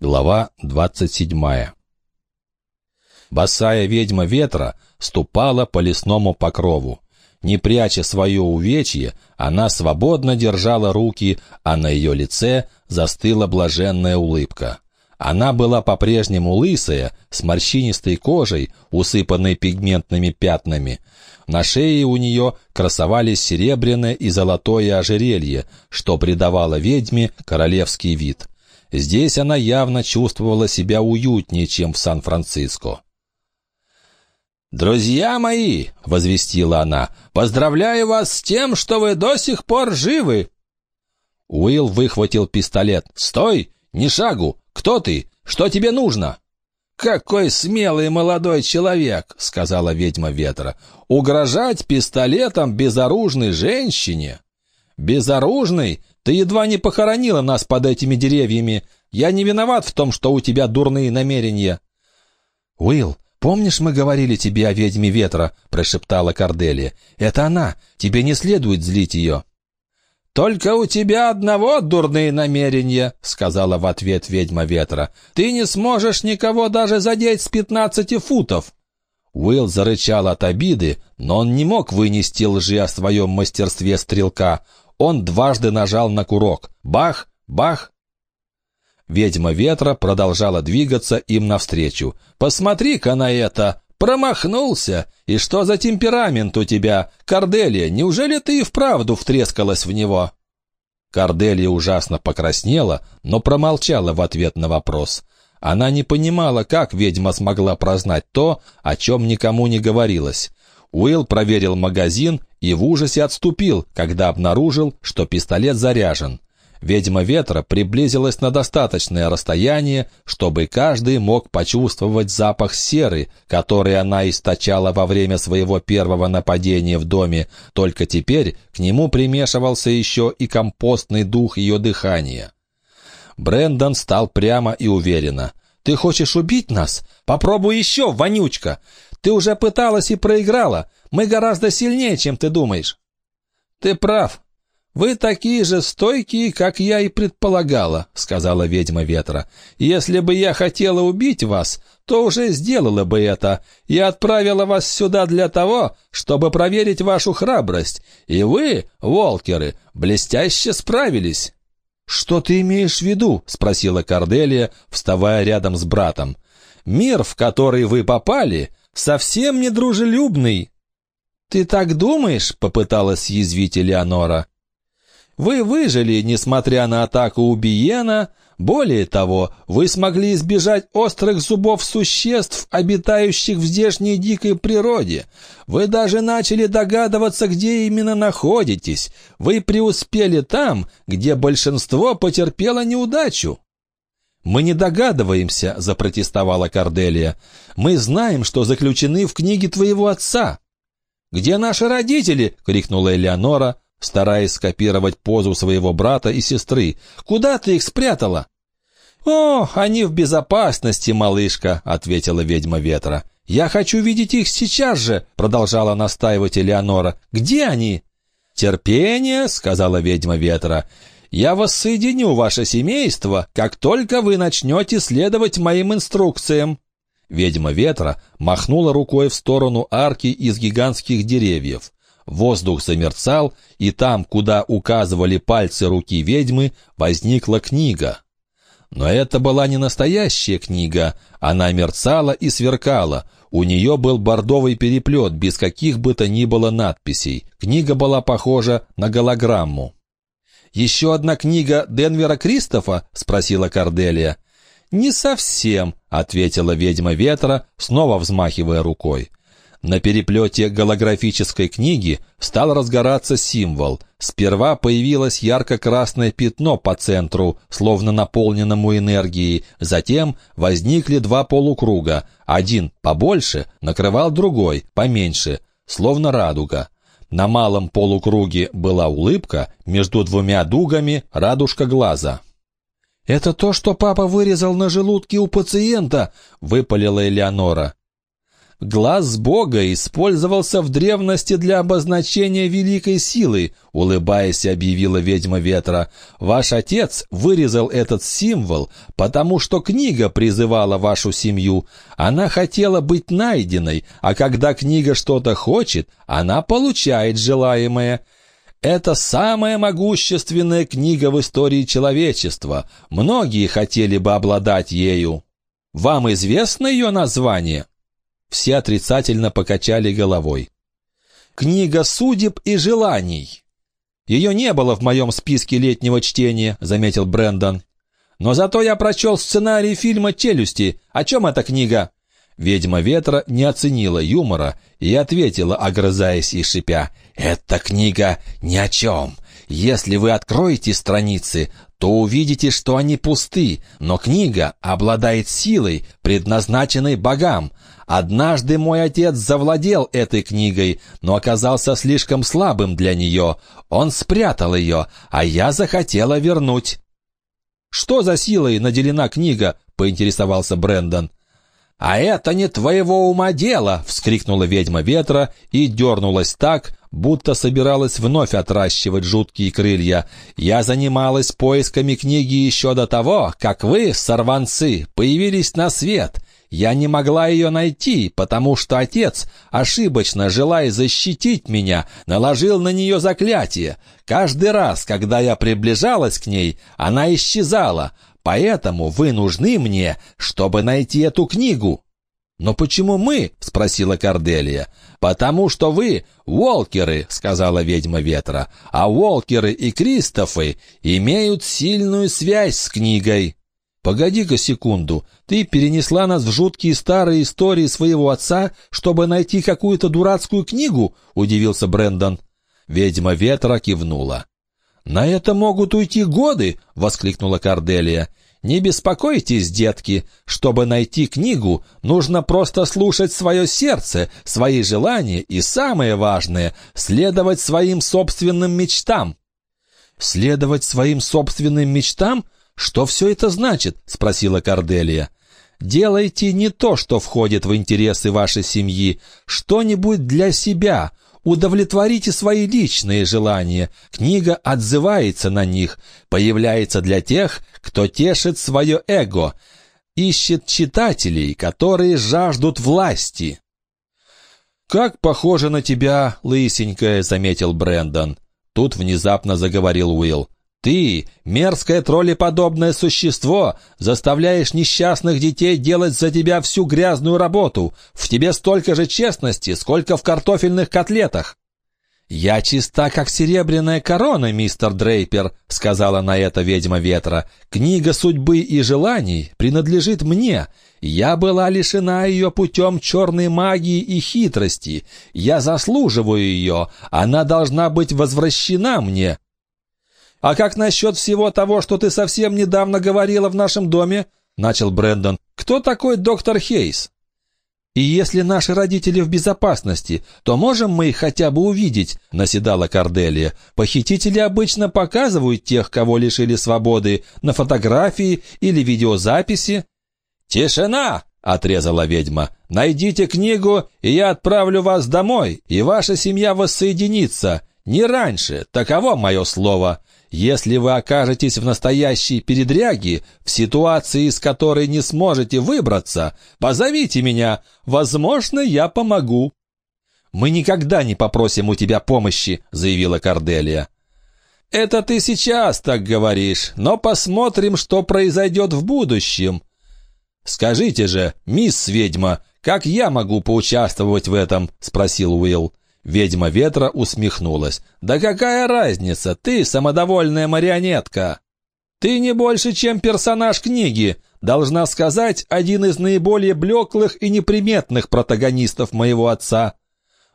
Глава 27. Босая ведьма ветра ступала по лесному покрову. Не пряча свое увечье, она свободно держала руки, а на ее лице застыла блаженная улыбка. Она была по-прежнему лысая, с морщинистой кожей, усыпанной пигментными пятнами. На шее у нее красовались серебряное и золотое ожерелье, что придавало ведьме королевский вид. Здесь она явно чувствовала себя уютнее, чем в Сан-Франциско. «Друзья мои!» — возвестила она. «Поздравляю вас с тем, что вы до сих пор живы!» Уилл выхватил пистолет. «Стой! Ни шагу! Кто ты? Что тебе нужно?» «Какой смелый молодой человек!» — сказала ведьма ветра. «Угрожать пистолетом безоружной женщине?» «Безоружной? Ты едва не похоронила нас под этими деревьями. Я не виноват в том, что у тебя дурные намерения». «Уилл, помнишь, мы говорили тебе о ведьме ветра?» — прошептала Корделия. «Это она. Тебе не следует злить ее». «Только у тебя одного дурные намерения», — сказала в ответ ведьма ветра. «Ты не сможешь никого даже задеть с пятнадцати футов». Уилл зарычал от обиды, но он не мог вынести лжи о своем мастерстве стрелка. Он дважды нажал на курок. Бах! Бах! Ведьма ветра продолжала двигаться им навстречу. «Посмотри-ка на это! Промахнулся! И что за темперамент у тебя? Корделия, неужели ты и вправду втрескалась в него?» Корделия ужасно покраснела, но промолчала в ответ на вопрос. Она не понимала, как ведьма смогла прознать то, о чем никому не говорилось. Уилл проверил магазин и в ужасе отступил, когда обнаружил, что пистолет заряжен. Ведьма ветра приблизилась на достаточное расстояние, чтобы каждый мог почувствовать запах серы, который она источала во время своего первого нападения в доме, только теперь к нему примешивался еще и компостный дух ее дыхания. Брендон стал прямо и уверенно. «Ты хочешь убить нас? Попробуй еще, вонючка! Ты уже пыталась и проиграла. Мы гораздо сильнее, чем ты думаешь». «Ты прав. «Вы такие же стойкие, как я и предполагала», — сказала ведьма ветра. «Если бы я хотела убить вас, то уже сделала бы это. Я отправила вас сюда для того, чтобы проверить вашу храбрость. И вы, волкеры, блестяще справились». «Что ты имеешь в виду?» — спросила Корделия, вставая рядом с братом. «Мир, в который вы попали, совсем не дружелюбный». «Ты так думаешь?» — попыталась язвить Элеонора. Вы выжили, несмотря на атаку убиена. Более того, вы смогли избежать острых зубов существ, обитающих в здешней дикой природе. Вы даже начали догадываться, где именно находитесь. Вы преуспели там, где большинство потерпело неудачу. «Мы не догадываемся», — запротестовала Корделия. «Мы знаем, что заключены в книге твоего отца». «Где наши родители?» — крикнула Элеонора, стараясь скопировать позу своего брата и сестры. «Куда ты их спрятала?» «О, они в безопасности, малышка», — ответила ведьма ветра. «Я хочу видеть их сейчас же», — продолжала настаивать Элеонора. «Где они?» «Терпение», — сказала ведьма ветра. «Я воссоединю ваше семейство, как только вы начнете следовать моим инструкциям». Ведьма ветра махнула рукой в сторону арки из гигантских деревьев. Воздух замерцал, и там, куда указывали пальцы руки ведьмы, возникла книга. Но это была не настоящая книга, она мерцала и сверкала. У нее был бордовый переплет без каких бы то ни было надписей. Книга была похожа на голограмму. «Еще одна книга Денвера Кристофа?» — спросила Корделия. «Не совсем», — ответила ведьма ветра, снова взмахивая рукой. На переплете голографической книги стал разгораться символ. Сперва появилось ярко-красное пятно по центру, словно наполненному энергией. Затем возникли два полукруга. Один побольше накрывал другой, поменьше, словно радуга. На малом полукруге была улыбка, между двумя дугами радужка глаза. «Это то, что папа вырезал на желудке у пациента», — выпалила Элеонора. Глаз Бога использовался в древности для обозначения великой силы, улыбаясь, объявила ведьма ветра. Ваш отец вырезал этот символ, потому что книга призывала вашу семью. Она хотела быть найденной, а когда книга что-то хочет, она получает желаемое. Это самая могущественная книга в истории человечества. Многие хотели бы обладать ею. Вам известно ее название? Все отрицательно покачали головой. «Книга судеб и желаний». «Ее не было в моем списке летнего чтения», — заметил Брэндон. «Но зато я прочел сценарий фильма «Челюсти». О чем эта книга?» Ведьма ветра не оценила юмора и ответила, огрызаясь и шипя. «Эта книга ни о чем. Если вы откроете страницы, то увидите, что они пусты, но книга обладает силой, предназначенной богам. Однажды мой отец завладел этой книгой, но оказался слишком слабым для нее. Он спрятал ее, а я захотела вернуть. «Что за силой наделена книга?» — поинтересовался Брендон. «А это не твоего ума дело!» — вскрикнула ведьма ветра и дернулась так, будто собиралась вновь отращивать жуткие крылья. «Я занималась поисками книги еще до того, как вы, сорванцы, появились на свет. Я не могла ее найти, потому что отец, ошибочно желая защитить меня, наложил на нее заклятие. Каждый раз, когда я приближалась к ней, она исчезала. Поэтому вы нужны мне, чтобы найти эту книгу». «Но почему мы?» — спросила Корделия. «Потому что вы — Волкеры», — сказала ведьма ветра, «а Волкеры и Кристофы имеют сильную связь с книгой». «Погоди-ка секунду, ты перенесла нас в жуткие старые истории своего отца, чтобы найти какую-то дурацкую книгу?» — удивился Брендон. Ведьма ветра кивнула. «На это могут уйти годы!» — воскликнула Корделия. «Не беспокойтесь, детки. Чтобы найти книгу, нужно просто слушать свое сердце, свои желания и, самое важное, следовать своим собственным мечтам». «Следовать своим собственным мечтам?» «Что все это значит?» — спросила Корделия. «Делайте не то, что входит в интересы вашей семьи, что-нибудь для себя. Удовлетворите свои личные желания. Книга отзывается на них, появляется для тех, кто тешит свое эго, ищет читателей, которые жаждут власти». «Как похоже на тебя, лысенькая», — заметил Брэндон. Тут внезапно заговорил Уилл. Ты, мерзкое троллеподобное существо, заставляешь несчастных детей делать за тебя всю грязную работу. В тебе столько же честности, сколько в картофельных котлетах. «Я чиста, как серебряная корона, мистер Дрейпер», — сказала на это ведьма ветра. «Книга судьбы и желаний принадлежит мне. Я была лишена ее путем черной магии и хитрости. Я заслуживаю ее. Она должна быть возвращена мне. «А как насчет всего того, что ты совсем недавно говорила в нашем доме?» — начал Брэндон. «Кто такой доктор Хейс?» «И если наши родители в безопасности, то можем мы их хотя бы увидеть?» — наседала Корделия. «Похитители обычно показывают тех, кого лишили свободы, на фотографии или видеозаписи». «Тишина!» — отрезала ведьма. «Найдите книгу, и я отправлю вас домой, и ваша семья воссоединится. Не раньше, таково мое слово. Если вы окажетесь в настоящей передряге, в ситуации, из которой не сможете выбраться, позовите меня, возможно, я помогу». «Мы никогда не попросим у тебя помощи», — заявила Корделия. «Это ты сейчас так говоришь, но посмотрим, что произойдет в будущем». «Скажите же, мисс ведьма, как я могу поучаствовать в этом?» — спросил Уилл. Ведьма ветра усмехнулась. «Да какая разница? Ты самодовольная марионетка!» «Ты не больше, чем персонаж книги. Должна сказать, один из наиболее блеклых и неприметных протагонистов моего отца».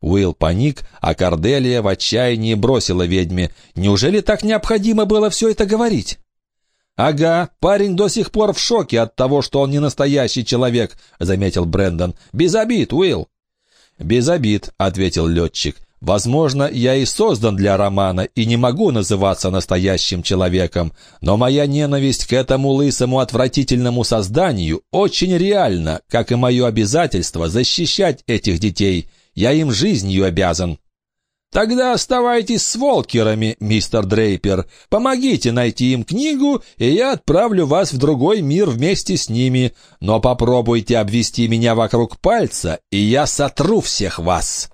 Уилл паник, а Корделия в отчаянии бросила ведьме. «Неужели так необходимо было все это говорить?» «Ага, парень до сих пор в шоке от того, что он не настоящий человек», — заметил Брэндон. «Без обид, Уилл». «Без обид», — ответил летчик. Возможно, я и создан для романа и не могу называться настоящим человеком, но моя ненависть к этому лысому отвратительному созданию очень реальна, как и мое обязательство защищать этих детей. Я им жизнью обязан. «Тогда оставайтесь с Волкерами, мистер Дрейпер. Помогите найти им книгу, и я отправлю вас в другой мир вместе с ними. Но попробуйте обвести меня вокруг пальца, и я сотру всех вас».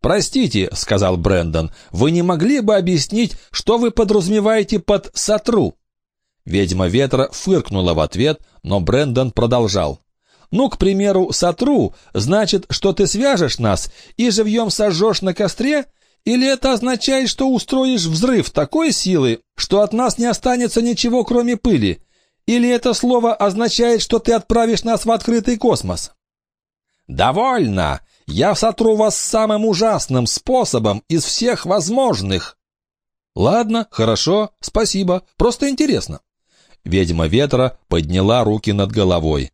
«Простите», — сказал Брэндон, — «вы не могли бы объяснить, что вы подразумеваете под «сотру»?» Ведьма ветра фыркнула в ответ, но Брэндон продолжал. Ну, к примеру, сотру, значит, что ты свяжешь нас и живьем сожжешь на костре? Или это означает, что устроишь взрыв такой силы, что от нас не останется ничего, кроме пыли? Или это слово означает, что ты отправишь нас в открытый космос? «Довольно! Я сотру вас самым ужасным способом из всех возможных!» «Ладно, хорошо, спасибо, просто интересно». Ведьма ветра подняла руки над головой.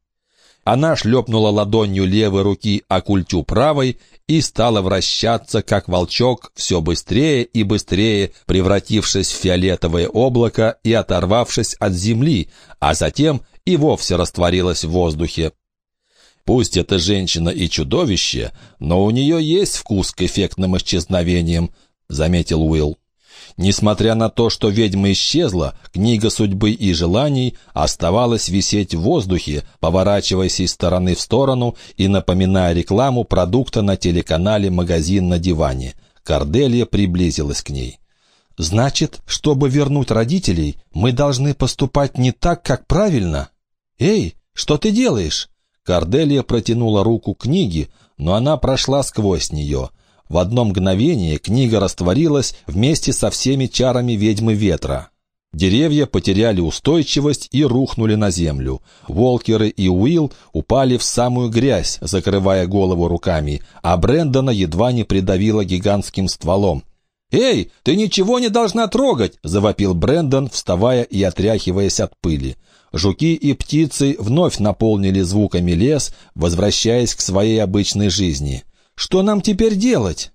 Она шлепнула ладонью левой руки о культю правой и стала вращаться, как волчок, все быстрее и быстрее, превратившись в фиолетовое облако и оторвавшись от земли, а затем и вовсе растворилась в воздухе. Пусть это женщина и чудовище, но у нее есть вкус к эффектным исчезновениям, — заметил Уилл. Несмотря на то, что ведьма исчезла, книга судьбы и желаний оставалась висеть в воздухе, поворачиваясь из стороны в сторону и напоминая рекламу продукта на телеканале «Магазин на диване». Корделия приблизилась к ней. «Значит, чтобы вернуть родителей, мы должны поступать не так, как правильно? Эй, что ты делаешь?» Корделия протянула руку книге, но она прошла сквозь нее — в одно мгновение книга растворилась вместе со всеми чарами ведьмы ветра. Деревья потеряли устойчивость и рухнули на землю. Волкеры и Уилл упали в самую грязь, закрывая голову руками, а Брэндона едва не придавило гигантским стволом. «Эй, ты ничего не должна трогать!» — завопил Брэндон, вставая и отряхиваясь от пыли. Жуки и птицы вновь наполнили звуками лес, возвращаясь к своей обычной жизни. Что нам теперь делать?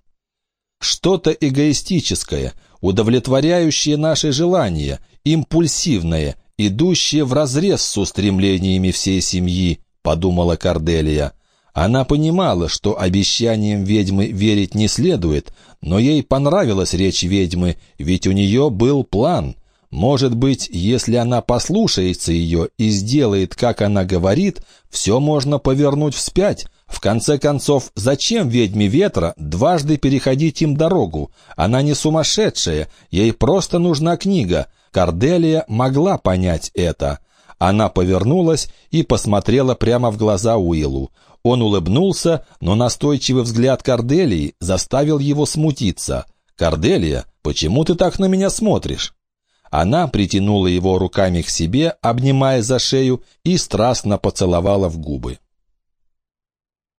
Что-то эгоистическое, удовлетворяющее наши желания, импульсивное, идущее вразрез с устремлениями всей семьи, подумала Корделия. Она понимала, что обещаниям ведьмы верить не следует, но ей понравилась речь ведьмы, ведь у нее был план. Может быть, если она послушается ее и сделает, как она говорит, все можно повернуть вспять, в конце концов, зачем ведьме ветра дважды переходить им дорогу? Она не сумасшедшая, ей просто нужна книга. Корделия могла понять это. Она повернулась и посмотрела прямо в глаза Уиллу. Он улыбнулся, но настойчивый взгляд Корделии заставил его смутиться. «Корделия, почему ты так на меня смотришь?» Она притянула его руками к себе, обнимая за шею, и страстно поцеловала в губы.